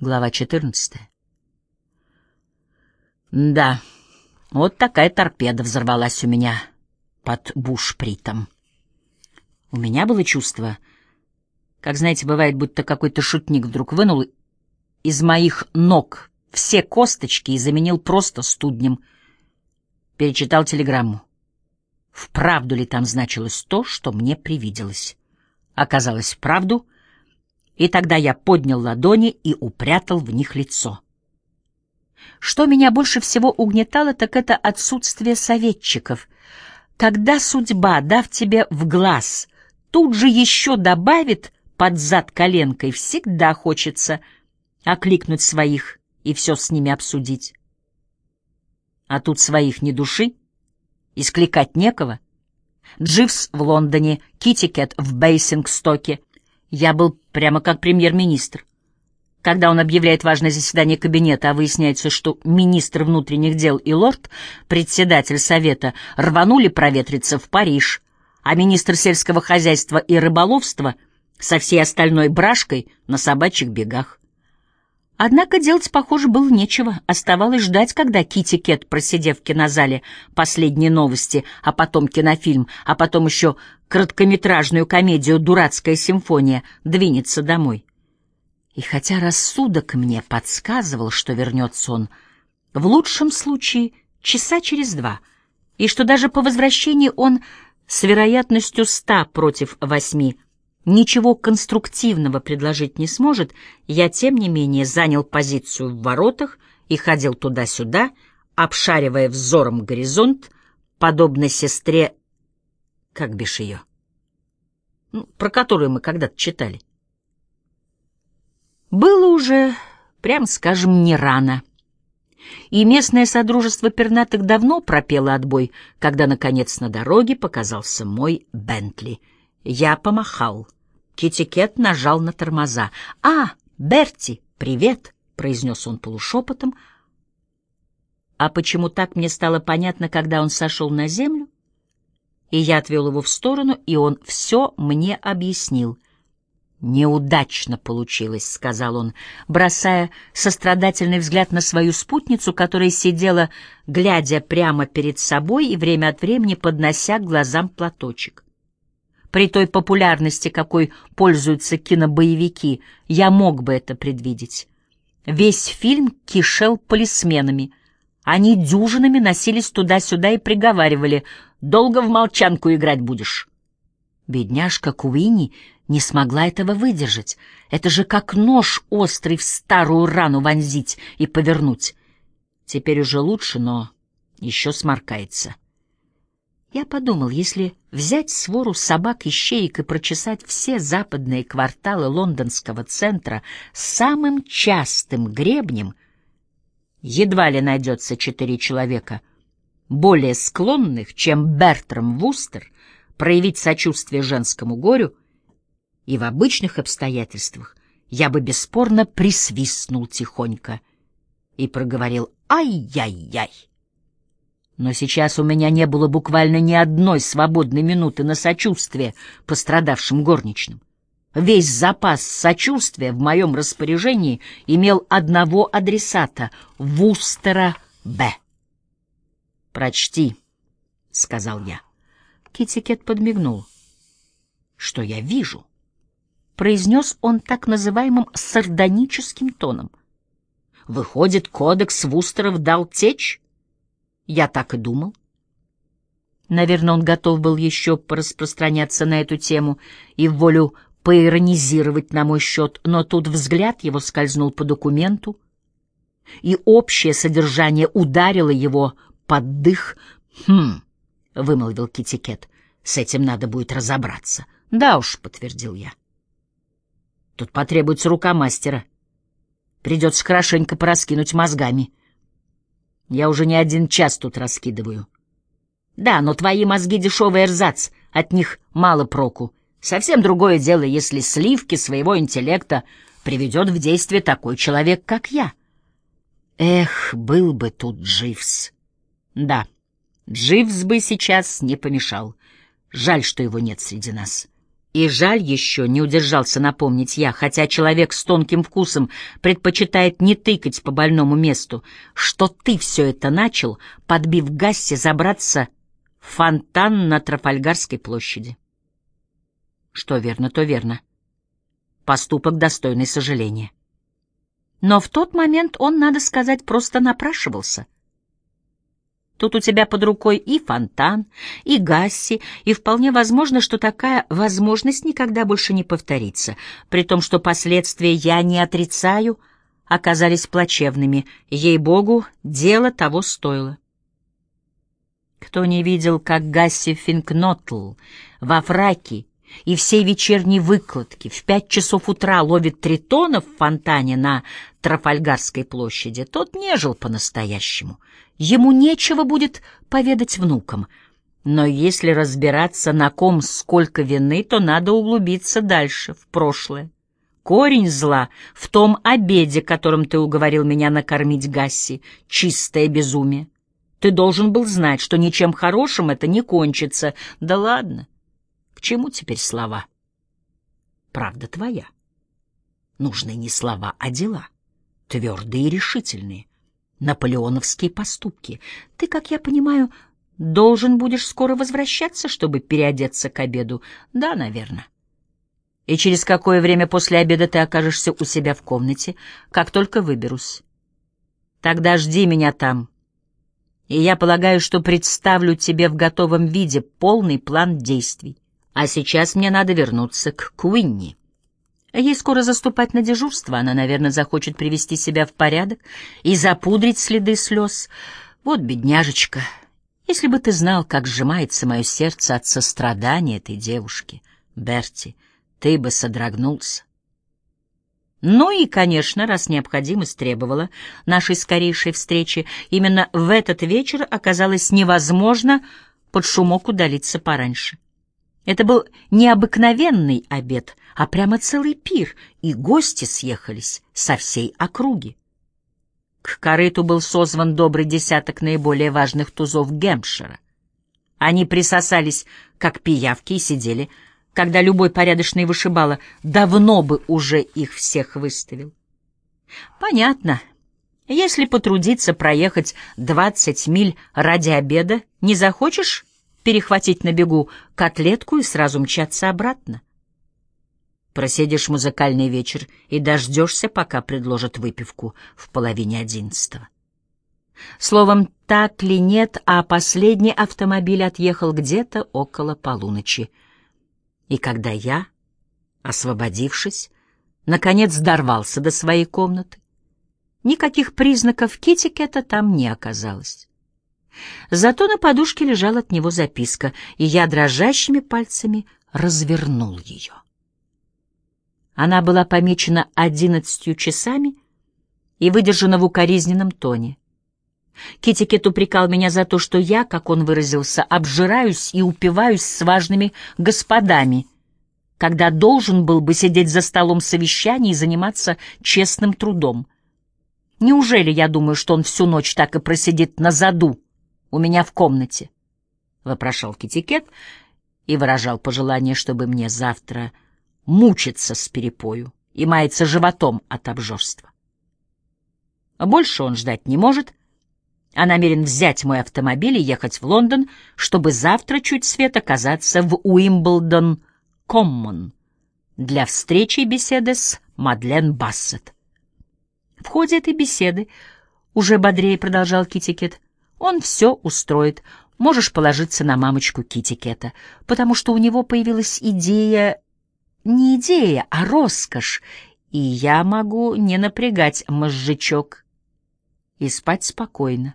Глава 14. Да, вот такая торпеда взорвалась у меня под бушпритом. У меня было чувство, как, знаете, бывает, будто какой-то шутник вдруг вынул из моих ног все косточки и заменил просто студнем. Перечитал телеграмму. Вправду ли там значилось то, что мне привиделось? Оказалось, правду — и тогда я поднял ладони и упрятал в них лицо. Что меня больше всего угнетало, так это отсутствие советчиков. Когда судьба, дав тебе в глаз, тут же еще добавит под зад коленкой, всегда хочется окликнуть своих и все с ними обсудить. А тут своих ни души, И скликать некого. Дживс в Лондоне, Китикет в Бейсингстоке, я был прямо как премьер-министр. Когда он объявляет важное заседание кабинета, а выясняется, что министр внутренних дел и лорд, председатель совета, рванули проветриться в Париж, а министр сельского хозяйства и рыболовства со всей остальной брашкой на собачьих бегах. Однако делать, похоже, было нечего. Оставалось ждать, когда Китикет, просидев в кинозале последние новости, а потом кинофильм, а потом еще короткометражную комедию «Дурацкая симфония», двинется домой. И хотя рассудок мне подсказывал, что вернется он в лучшем случае часа через два, и что даже по возвращении он с вероятностью ста против восьми ничего конструктивного предложить не сможет, я, тем не менее, занял позицию в воротах и ходил туда-сюда, обшаривая взором горизонт, подобно сестре... Как бишь ее? Ну, про которую мы когда-то читали. Было уже, прям скажем, не рано. И местное содружество пернатых давно пропело отбой, когда, наконец, на дороге показался мой Бентли. Я помахал. Китикет нажал на тормоза. «А, Берти, привет!» — произнес он полушепотом. А почему так мне стало понятно, когда он сошел на землю? И я отвел его в сторону, и он все мне объяснил. «Неудачно получилось», — сказал он, бросая сострадательный взгляд на свою спутницу, которая сидела, глядя прямо перед собой и время от времени поднося к глазам платочек. При той популярности, какой пользуются кинобоевики, я мог бы это предвидеть. Весь фильм кишел полисменами. Они дюжинами носились туда-сюда и приговаривали «Долго в молчанку играть будешь». Бедняжка Куини не смогла этого выдержать. Это же как нож острый в старую рану вонзить и повернуть. Теперь уже лучше, но еще сморкается. Я подумал, если взять свору собак-ищеек и прочесать все западные кварталы лондонского центра самым частым гребнем, едва ли найдется четыре человека, более склонных, чем Бертрам Вустер, проявить сочувствие женскому горю, и в обычных обстоятельствах я бы бесспорно присвистнул тихонько и проговорил «Ай-яй-яй!» Но сейчас у меня не было буквально ни одной свободной минуты на сочувствие пострадавшим горничным. Весь запас сочувствия в моем распоряжении имел одного адресата — Вустера Б. «Прочти», — сказал я. Китикет подмигнул. «Что я вижу?» — произнес он так называемым сардоническим тоном. «Выходит, кодекс Вустеров дал течь?» Я так и думал. Наверное, он готов был еще пораспространяться на эту тему и в волю поиронизировать на мой счет, но тут взгляд его скользнул по документу, и общее содержание ударило его под дых. «Хм», — вымолвил Китикет, — «с этим надо будет разобраться». «Да уж», — подтвердил я. «Тут потребуется рука мастера. Придется хорошенько пораскинуть мозгами». Я уже не один час тут раскидываю. Да, но твои мозги — дешевый эрзац, от них мало проку. Совсем другое дело, если сливки своего интеллекта приведет в действие такой человек, как я. Эх, был бы тут Дживс. Да, Дживс бы сейчас не помешал. Жаль, что его нет среди нас. И жаль еще, не удержался напомнить я, хотя человек с тонким вкусом предпочитает не тыкать по больному месту, что ты все это начал, подбив Гасси забраться в фонтан на Трафальгарской площади. Что верно, то верно. Поступок достойный сожаления. Но в тот момент он, надо сказать, просто напрашивался — Тут у тебя под рукой и фонтан, и Гасси, и вполне возможно, что такая возможность никогда больше не повторится, при том, что последствия я не отрицаю, оказались плачевными. Ей-богу, дело того стоило. Кто не видел, как Гасси Финкнотл во фраке и всей вечерней выкладки в пять часов утра ловит тритонов в фонтане на Трафальгарской площади, тот не жил по-настоящему. Ему нечего будет поведать внукам. Но если разбираться, на ком сколько вины, то надо углубиться дальше, в прошлое. Корень зла в том обеде, которым ты уговорил меня накормить Гасси, чистое безумие. Ты должен был знать, что ничем хорошим это не кончится. Да ладно. К чему теперь слова? Правда твоя. Нужны не слова, а дела. Твердые и решительные. Наполеоновские поступки. Ты, как я понимаю, должен будешь скоро возвращаться, чтобы переодеться к обеду. Да, наверное. И через какое время после обеда ты окажешься у себя в комнате, как только выберусь. Тогда жди меня там. И я полагаю, что представлю тебе в готовом виде полный план действий. А сейчас мне надо вернуться к Куинни. Ей скоро заступать на дежурство, она, наверное, захочет привести себя в порядок и запудрить следы слез. Вот бедняжечка, если бы ты знал, как сжимается мое сердце от сострадания этой девушки, Берти, ты бы содрогнулся. Ну и, конечно, раз необходимость требовала нашей скорейшей встречи, именно в этот вечер оказалось невозможно под шумок удалиться пораньше. Это был необыкновенный обед, а прямо целый пир, и гости съехались со всей округи. К корыту был созван добрый десяток наиболее важных тузов Гемпшира. Они присосались, как пиявки, и сидели, когда любой порядочный вышибала давно бы уже их всех выставил. Понятно, если потрудиться проехать двадцать миль ради обеда, не захочешь перехватить на бегу котлетку и сразу мчаться обратно. Просидишь музыкальный вечер и дождешься, пока предложат выпивку в половине одиннадцатого. Словом, так ли нет, а последний автомобиль отъехал где-то около полуночи. И когда я, освободившись, наконец дорвался до своей комнаты, никаких признаков Китикета там не оказалось. Зато на подушке лежала от него записка, и я дрожащими пальцами развернул ее. Она была помечена одиннадцатью часами и выдержана в укоризненном тоне. Китикет упрекал меня за то, что я, как он выразился, обжираюсь и упиваюсь с важными господами, когда должен был бы сидеть за столом совещаний и заниматься честным трудом. Неужели я думаю, что он всю ночь так и просидит на заду, у меня в комнате, — вопрошал Китикет и выражал пожелание, чтобы мне завтра мучиться с перепою и маяться животом от обжорства. Больше он ждать не может, а намерен взять мой автомобиль и ехать в Лондон, чтобы завтра чуть свет оказаться в Уимблдон-Коммон для встречи и беседы с Мадлен Бассет. В ходе этой беседы, уже бодрее продолжал Китикет, он все устроит. Можешь положиться на мамочку Китикета, потому что у него появилась идея... Не идея, а роскошь, и я могу не напрягать мозжечок и спать спокойно.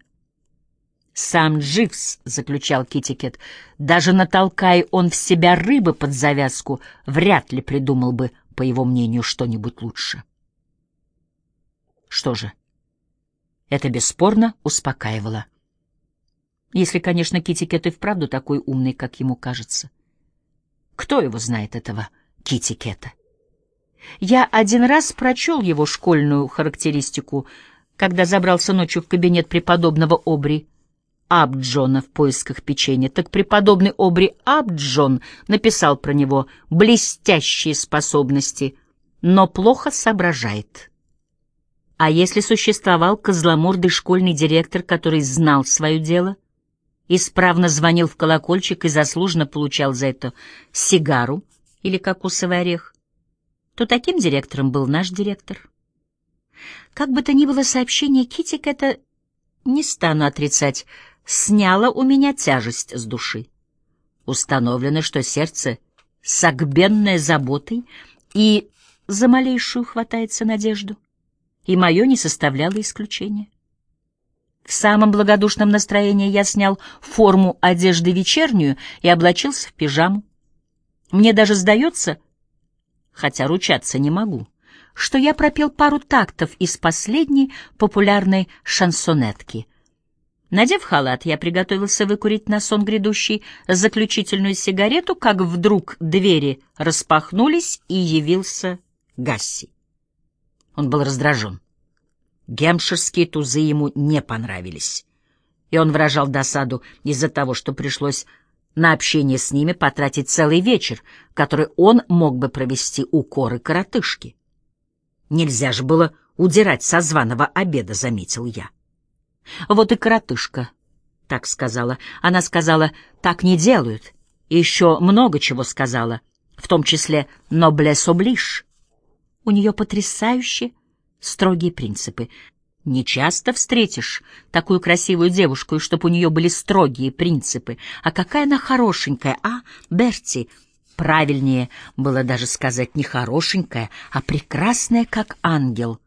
Сам Дживс, — заключал Китикет, — даже натолкай он в себя рыбы под завязку, вряд ли придумал бы, по его мнению, что-нибудь лучше. Что же, это бесспорно успокаивало. Если, конечно, Китикет и вправду такой умный, как ему кажется. Кто его знает, этого Китикета? Я один раз прочел его школьную характеристику, когда забрался ночью в кабинет преподобного Обри, Абджона в поисках печенья, так преподобный Обри Абджон написал про него блестящие способности, но плохо соображает. А если существовал козломордый школьный директор, который знал свое дело, исправно звонил в колокольчик и заслуженно получал за это сигару или кокосовый орех, то таким директором был наш директор. Как бы то ни было, сообщение Китик это, не стану отрицать, сняло у меня тяжесть с души. Установлено, что сердце согбенное заботой и за малейшую хватается надежду, и мое не составляло исключения. В самом благодушном настроении я снял форму одежды вечернюю и облачился в пижаму. Мне даже сдается, хотя ручаться не могу, что я пропел пару тактов из последней популярной шансонетки. Надев халат, я приготовился выкурить на сон грядущий заключительную сигарету, как вдруг двери распахнулись, и явился Гасси. Он был раздражен. Гемширские тузы ему не понравились, и он выражал досаду из-за того, что пришлось на общение с ними потратить целый вечер, который он мог бы провести у коры коротышки. Нельзя же было удирать со званого обеда, заметил я. Вот и коротышка так сказала. Она сказала, так не делают. И еще много чего сказала, в том числе «noblesse oblige». У нее потрясающе строгие принципы. Не часто встретишь такую красивую девушку, и чтоб у нее были строгие принципы. А какая она хорошенькая, а, Берти? Правильнее было даже сказать не хорошенькая, а прекрасная, как ангел.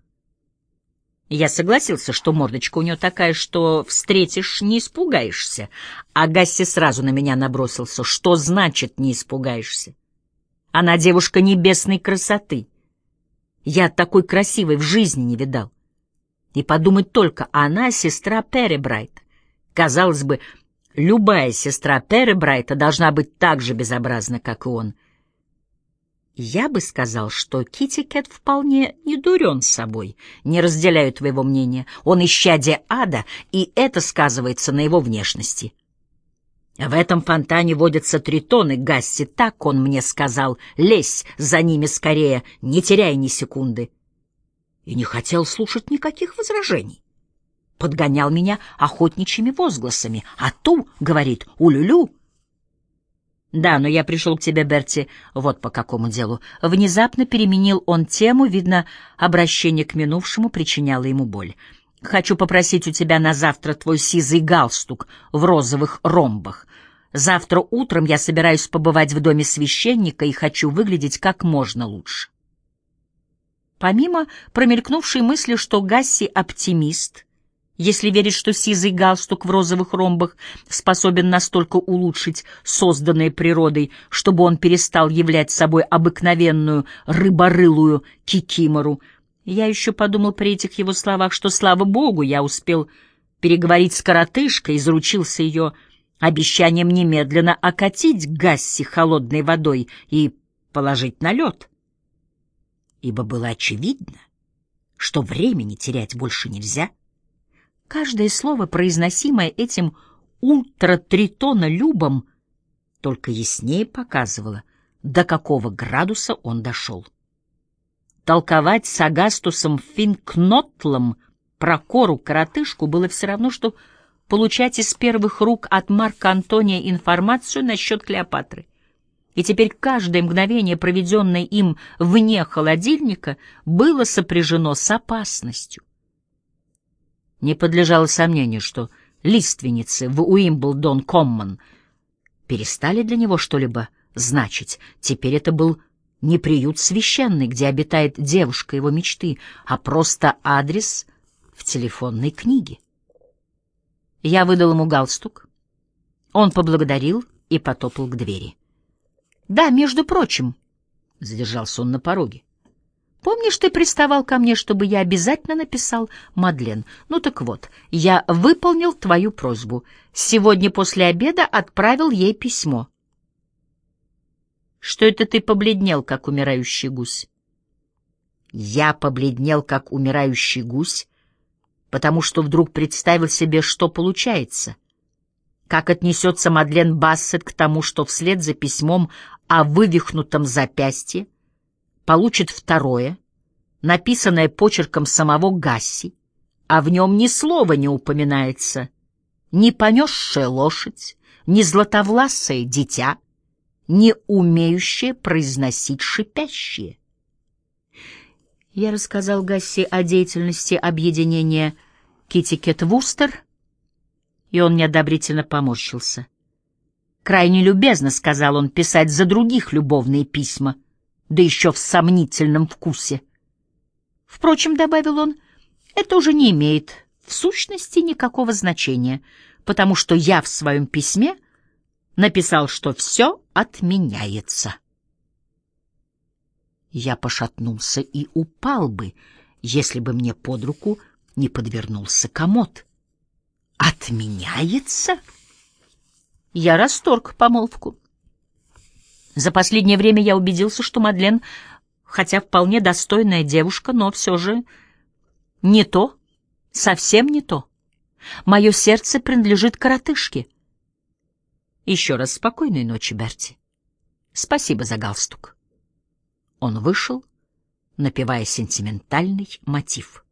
Я согласился, что мордочка у нее такая, что встретишь, не испугаешься. А Гасси сразу на меня набросился. Что значит «не испугаешься»? Она девушка небесной красоты. Я такой красивой в жизни не видал. И подумать только, она сестра Перебрайта. Казалось бы, любая сестра Перебрайта должна быть так же безобразна, как и он. Я бы сказал, что Кити Кэт вполне не дурен собой. Не разделяю твоего мнения. Он исчадие ада, и это сказывается на его внешности. В этом фонтане водятся тритоны, Гасси, так он мне сказал. Лезь за ними скорее, не теряй ни секунды. И не хотел слушать никаких возражений. Подгонял меня охотничьими возгласами. А ту, говорит, улюлю. Да, но я пришел к тебе, Берти, вот по какому делу. Внезапно переменил он тему, видно, обращение к минувшему причиняло ему боль. Хочу попросить у тебя на завтра твой сизый галстук в розовых ромбах. Завтра утром я собираюсь побывать в доме священника и хочу выглядеть как можно лучше. Помимо промелькнувшей мысли, что Гасси оптимист, если верить, что сизый галстук в розовых ромбах способен настолько улучшить созданное природой, чтобы он перестал являть собой обыкновенную рыборылую кикимору, я еще подумал при этих его словах, что, слава богу, я успел переговорить с коротышкой и заручился ее обещанием немедленно окатить Гасси холодной водой и положить на лед. Ибо было очевидно, что времени терять больше нельзя. Каждое слово, произносимое этим ультратритона-любом, только яснее показывало, до какого градуса он дошел толковать с Агастусом Финкнотлом про кору-коротышку было все равно, что получать из первых рук от Марка Антония информацию насчет Клеопатры. И теперь каждое мгновение, проведенное им вне холодильника, было сопряжено с опасностью. Не подлежало сомнению, что лиственницы в Уимблдон-Коммон перестали для него что-либо значить. Теперь это был не приют священный, где обитает девушка его мечты, а просто адрес в телефонной книге. Я выдал ему галстук. Он поблагодарил и потопал к двери. — Да, между прочим, — задержался он на пороге. — Помнишь, ты приставал ко мне, чтобы я обязательно написал Мадлен? Ну так вот, я выполнил твою просьбу. Сегодня после обеда отправил ей письмо. Что это ты побледнел, как умирающий гусь? Я побледнел, как умирающий гусь, потому что вдруг представил себе, что получается. Как отнесется Мадлен Бассет к тому, что вслед за письмом о вывихнутом запястье получит второе, написанное почерком самого Гасси, а в нем ни слова не упоминается, ни понесшая лошадь, ни златовласое дитя, не умеющее произносить шипящие. Я рассказал Гасси о деятельности объединения Китикет Вустер, и он неодобрительно поморщился. Крайне любезно, — сказал он, — писать за других любовные письма, да еще в сомнительном вкусе. Впрочем, — добавил он, — это уже не имеет в сущности никакого значения, потому что я в своем письме написал, что все отменяется. Я пошатнулся и упал бы, если бы мне под руку не подвернулся комод. Отменяется? Я расторг помолвку. За последнее время я убедился, что Мадлен, хотя вполне достойная девушка, но все же не то, совсем не то. Мое сердце принадлежит коротышке. Еще раз спокойной ночи, Берти. Спасибо за галстук. Он вышел, напевая сентиментальный мотив.